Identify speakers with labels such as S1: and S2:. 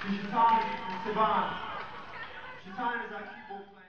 S1: Shetan, Shaitan and Sivan. Shaitan is our keyboard player.